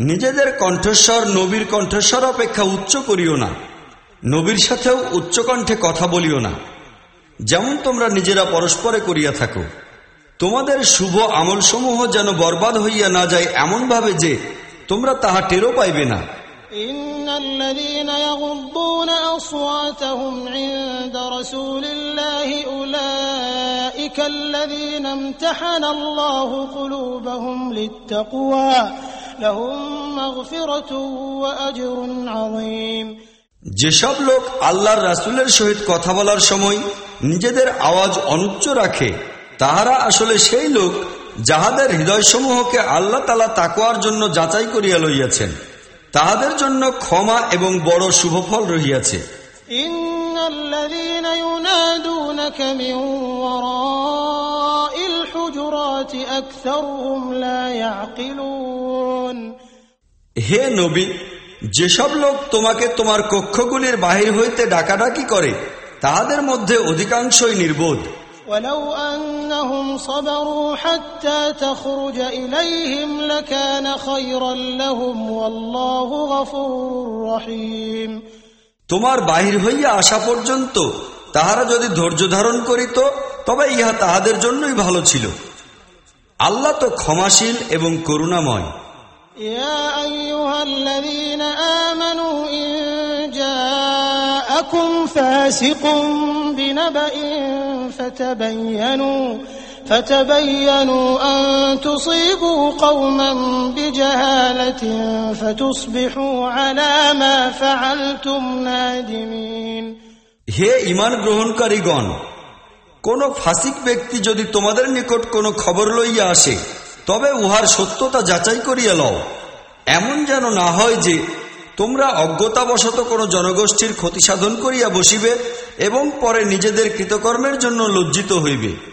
নিজেদের কণ্ঠস্বর নবীর কণ্ঠস্বর অপেক্ষা উচ্চ করিও না নবীর সাথেও উচ্চ কণ্ঠে কথা বলিও না যেমন তোমরা নিজেরা পরস্পরে করিয়া থাকো তোমাদের শুভ আমলসমূহ যেন বরবাদ হইয়া না যায় এমনভাবে যে তোমরা তাহা টেরও পাইবে না إن الذين يغضون أصواتهم عند رسول الله أولئك الذين امتحن الله قلوبهم للتقوى لهم مغفرة وأجر عظيم যেসব লোক আল্লাহর রাসুলের সহিত কথা বলার সময় নিজেদের আওয়াজ অনুচ্চ রাখে তাহারা আসলে সেই লোক যাহাদের হৃদয়সমূহকে আল্লাহ তালা তাকোয়ার জন্য যাচাই করিয়া লইয়াছেন তাহাদের জন্য ক্ষমা এবং বড় শুভফল রহিয়াছে إن الذين ينادونك من হে নবী যেসব লোক তোমাকে তোমার কক্ষগুলির বাহির হইতে ডাকাডাকি করে তাহাদের মধ্যে অধিকাংশই নির্বোধ ولو أنهم صبروا حتى تخرج إليهم لكان خيرا لهم والله غفور رحيم তোমার বাহির হইয়া আসা পর্যন্ত তাহারা যদি ধৈর্য ধারণ করিত তবে ইহা তাহাদের জন্যই ভালো ছিল আল্লাহ তো ক্ষমাশীল এবং করুণাময় يا أيها الذين آمنوا إن جاءكم فاسق بنبأ فتبينوا فتبينوا أن تصيبوا قوما بجهالة فتصبحوا على ما فعلتم نادمين হে ইমান গ্রহণকারীগণ কোন ফাসিক ব্যক্তি যদি তোমাদের নিকট কোনো খবর লইয়া আসে, তবে উহার সত্যতা যাচাই করিয়া লও। এমন যেন না হয় যে, তোমরা অজ্ঞতাবশত কোনো জনগোষ্ঠীর ক্ষতি সাধন করিয়া বসিবে এবং পরে নিজেদের কৃতকর্মের জন্য লজ্জিত হইবে।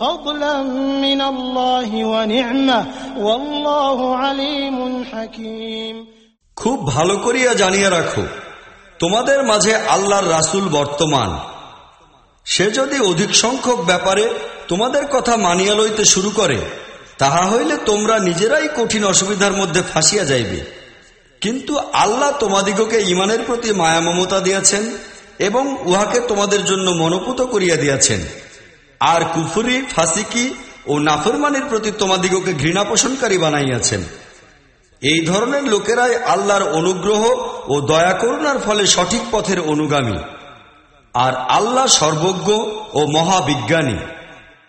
فضلا من الله ونعمة والله عليم حكيم খুব ভালো করিয়া জানিয়া রাখো তোমাদের মাঝে আল্লাহর রাসূল বর্তমান সে যদি অধিক সংখ্যক ব্যাপারে তোমাদের কথা মানিয়া লইতে শুরু করে তাহা হইলে তোমরা নিজেরাই কঠিন অসুবিধার মধ্যে ফাঁসিয়া যাইবে কিন্তু আল্লাহ তোমাদিগকে ইমানের প্রতি মায়া মমতা দিয়াছেন এবং উহাকে তোমাদের জন্য মনোপুত করিয়া দিয়াছেন আর কুফুরি, ফাসিকি ও নাফরমানের প্রতি তোমাদিগকে ঘৃণা পোষণকারী বানাইয়াছেন। এই ধরনের লোকেরাই আল্লাহর অনুগ্রহ ও দয়া করুণার ফলে সঠিক পথের অনুগামী। আর আল্লাহ সর্বজ্ঞ ও মহাবিজ্ঞানী।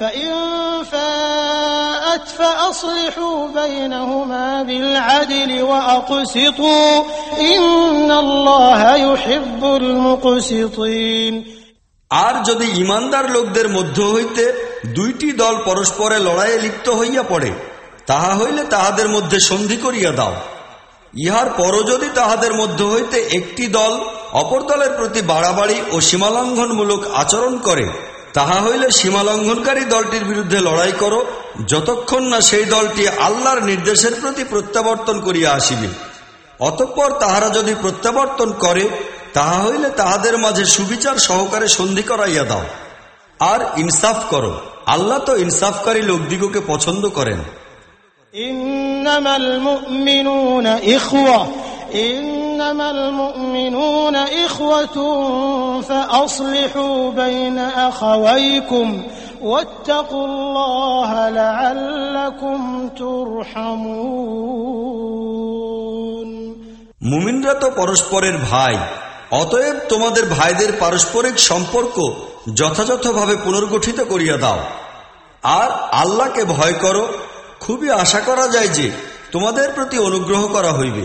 فإن فاءت فأصلحوا بينهما بالعدل وأقسطوا إن الله يحب المقسطين আর যদি ইমানদার লোকদের মধ্য হইতে দুইটি দল পরস্পরে লড়াইয়ে লিপ্ত হইয়া পড়ে তাহা হইলে তাহাদের মধ্যে সন্ধি করিয়া দাও ইহার পরও যদি তাহাদের মধ্য হইতে একটি দল অপর দলের প্রতি বাড়াবাড়ি ও সীমালঙ্ঘনমূলক আচরণ করে তাহা হইলে সীমালঙ্ঘনকারী দলটির বিরুদ্ধে লড়াই করো, যতক্ষণ না সেই দলটি আল্লাহর নির্দেশের প্রতি প্রত্যাবর্তন করিয়া আসিবে। অতঃপর তাহারা যদি প্রত্যাবর্তন করে, তাহা হইলে তাহাদের মাঝে সুবিচার সহকারে সন্ধি করাইয়া দাও। আর ইনসাফ করো, আল্লাহ তো ইনসাফকারী লোকদিগকে পছন্দ করেন। إنما المؤمنون إخوة فأصلحوا بين أخويكم واتقوا الله لعلكم ترحمون মুমিনরা তো পরস্পরের ভাই অতএব তোমাদের ভাইদের পারস্পরিক সম্পর্ক যথাযথভাবে পুনর্গঠিত করিয়া দাও আর আল্লাহকে ভয় করো খুবই আশা করা যায় যে তোমাদের প্রতি অনুগ্রহ করা হইবে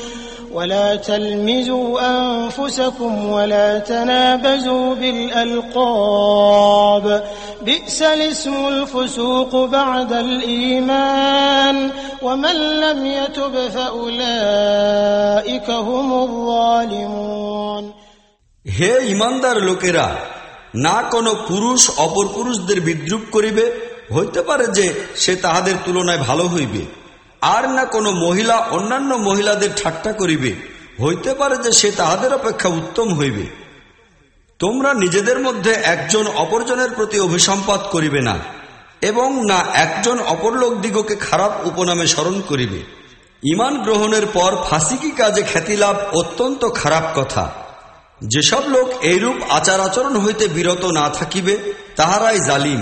ولا تلمزوا أنفسكم ولا تنابزوا بالألقاب بئس الاسم الفسوق بعد الإيمان ومن لم يتب فأولئك هم الظالمون হে ইমানদার লোকেরা না কোনো পুরুষ অপর পুরুষদের বিদ্রুপ করিবে হইতে পারে যে সে তাহাদের তুলনায় ভালো হইবে আর না কোনো মহিলা, অন্যান্য মহিলাদের ঠাট্টা করিবে। হইতে পারে যে সে তাহাদের অপেক্ষা উত্তম হইবে। তোমরা নিজেদের মধ্যে একজন অপরজনের প্রতি অভিসম্পাত করিবে না, এবং না একজন অপর লোকদিগকে খারাপ উপনামে স্মরণ করিবে। ইমান গ্রহণের পর ফাঁসিকি কাজে খ্যাতিলাভ অত্যন্ত খারাপ কথা। যেসব লোক এইরূপ আচার আচরণ হইতে বিরত না থাকিবে, তাহারাই জালিম।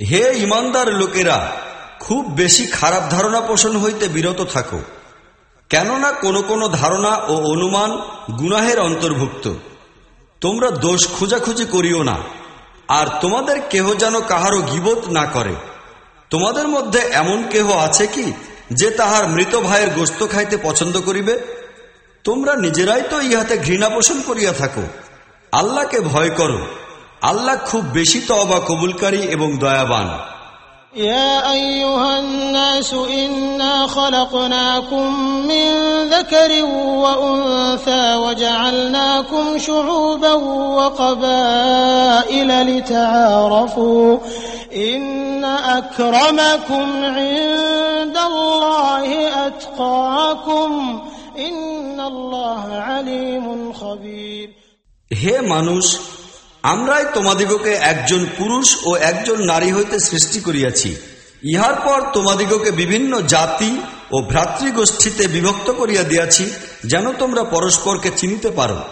হে ইমানদার লোকেরা, খুব বেশি খারাপ ধারণা পোষণ হইতে বিরত থাকো। কেননা কোনো কোনো ধারণা ও অনুমান গুনাহের অন্তর্ভুক্ত। তোমরা দোষ খোঁজাখুঁজি করিও না, আর তোমাদের কেহ যেন কাহারও গিবত না করে। তোমাদের মধ্যে এমন কেহ আছে কি, যে তাহার মৃত ভাইয়ের গোস্ত খাইতে পছন্দ করিবে? তোমরা নিজেরাই তো ইহাতে ঘৃণা পোষণ করিয়া থাকো। আল্লাহকে ভয় করো। আল্লাহ খুব বেশি তবা কবুলকারী এবং দয়াবান يا أيها الناس إنا خلقناكم من ذكر وأنثى وجعلناكم شعوبا وقبائل لتعارفوا إن أكرمكم عند الله أتقاكم إن الله عليم خبير হে মানুষ আমরাই তোমাদিগকে একজন পুরুষ ও একজন নারী হইতে সৃষ্টি করিয়াছি। ইহার পর তোমাদিগকে বিভিন্ন জাতি ও ভ্রাতৃগোষ্ঠীতে বিভক্ত করিয়া দিয়াছি, যেন তোমরা পরস্পরকে চিনিতে পারো।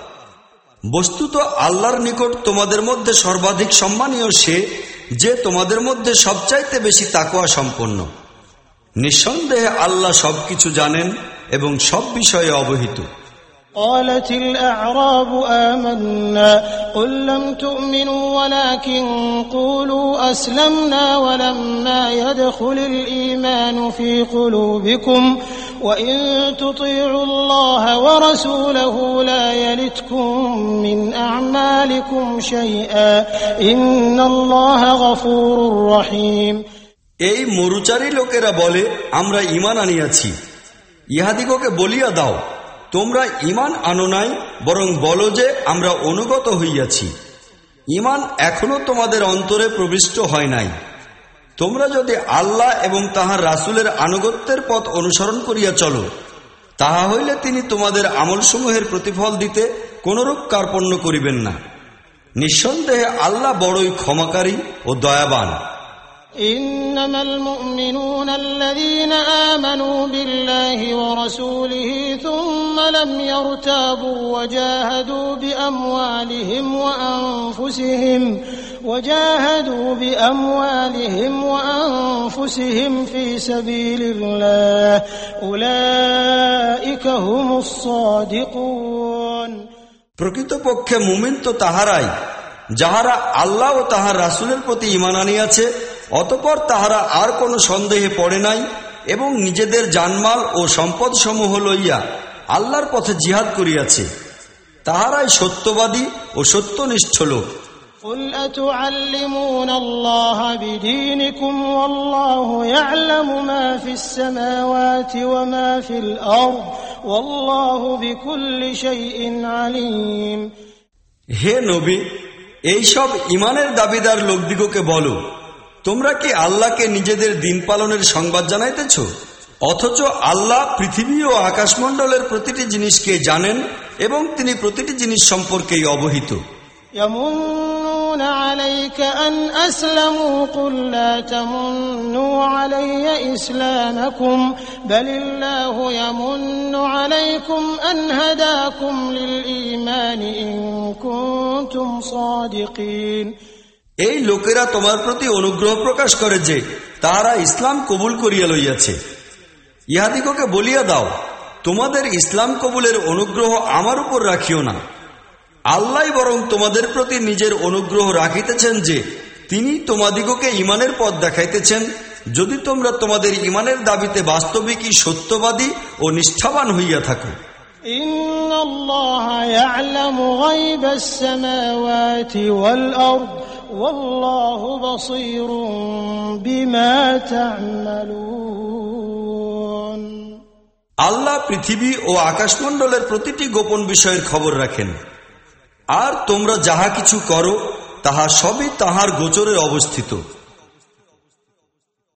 বস্তুত আল্লাহর নিকট তোমাদের মধ্যে সর্বাধিক সম্মানীয় সে, যে তোমাদের মধ্যে সবচাইতে বেশি তাকোয়া সম্পন্ন। নিঃসন্দেহে আল্লাহ সবকিছু জানেন এবং সব বিষয়ে অবহিত। قالت الأعراب آمنا قل لم تؤمنوا ولكن قولوا أسلمنا ولما يدخل الإيمان في قلوبكم وإن تطيعوا الله ورسوله لا يلتكم من أعمالكم شيئا إن الله غفور رحيم এই মরুচারী লোকেরা বলে আমরা ইমান আনিয়াছি ইহাদিগকে বলিয়া দাও তোমরা ইমান আনো নাই, বরং বলো যে আমরা অনুগত হইয়াছি। ইমান এখনও তোমাদের অন্তরে প্রবিষ্ট হয় নাই। তোমরা যদি আল্লাহ এবং তাহার রাসুলের আনুগত্যের পথ অনুসরণ করিয়া চলো, তাহা হইলে তিনি তোমাদের আমলসমূহের প্রতিফল দিতে কোনরূপ কার্পণ্য করিবেন না। নিঃসন্দেহে আল্লাহ বড়ই ক্ষমাকারী ও দয়াবান। إنما المؤمنون الذين آمنوا بالله ورسوله ثم لم يرتابوا وجاهدوا بأموالهم وأنفسهم وجاهدوا بأموالهم وأنفسهم في سبيل الله أولئك هم الصادقون প্রকৃতপক্ষে মুমিন তো তাহারাই যাহারা আল্লাহ ও তাহার রাসুলের প্রতি ইমান আনিয়াছে অতপর তাহারা আর কোনো সন্দেহে পড়ে নাই এবং নিজেদের জানমাল ও সম্পদ সমূহ লইয়া আল্লাহর পথে জিহাদ করিয়াছে তাহারাই সত্যবাদী ও সত্যনিষ্ঠ লোক قل أتعلمون الله بدينكم والله يعلم ما في السماوات وما في الأرض والله بكل شيء عليم হে নবী এইসব ইমানের দাবিদার লোকদিগকে বলো তোমরা কি আল্লাহকে নিজেদের দিন পালনের সংবাদ জানাইতেছ অথচ আল্লাহ পৃথিবী ও আকাশমণ্ডলের প্রতিটি জিনিসকে জানেন এবং তিনি প্রতিটি জিনিস সম্পর্কেই অবহিত يمنون عليك أن أسلموا قل لا تمنوا علي إسلامكم بل الله يمن عليكم أن هداكم للإيمان إن كنتم صادقين এই লোকেরা তোমার প্রতি অনুগ্রহ প্রকাশ করে যে তাহারা ইসলাম কবুল করিয়া লইয়াছে। ইহাদিগকে বলিয়া দাও, তোমাদের ইসলাম কবুলের অনুগ্রহ আমার উপর রাখিও না। আল্লাহ বরং তোমাদের প্রতি নিজের অনুগ্রহ রাখিতেছেন যে তিনি তোমাদিগকে ইমানের পথ দেখাইতেছেন। যদি তোমরা তোমাদের ইমানের দাবিতে বাস্তবিকই সত্যবাদী ও নিষ্ঠাবান হইয়া থাকো। ইন্নাল্লাহা ইয়ালামু গায়বাস সামাওয়াতি ওয়াল আরদ। والله بصير بما تعملون আল্লাহ পৃথিবী ও আকাশমণ্ডলের প্রতিটি গোপন বিষয়ের খবর রাখেন আর তোমরা যাহা কিছু করো তাহা সবই তাহার গোচরে অবস্থিত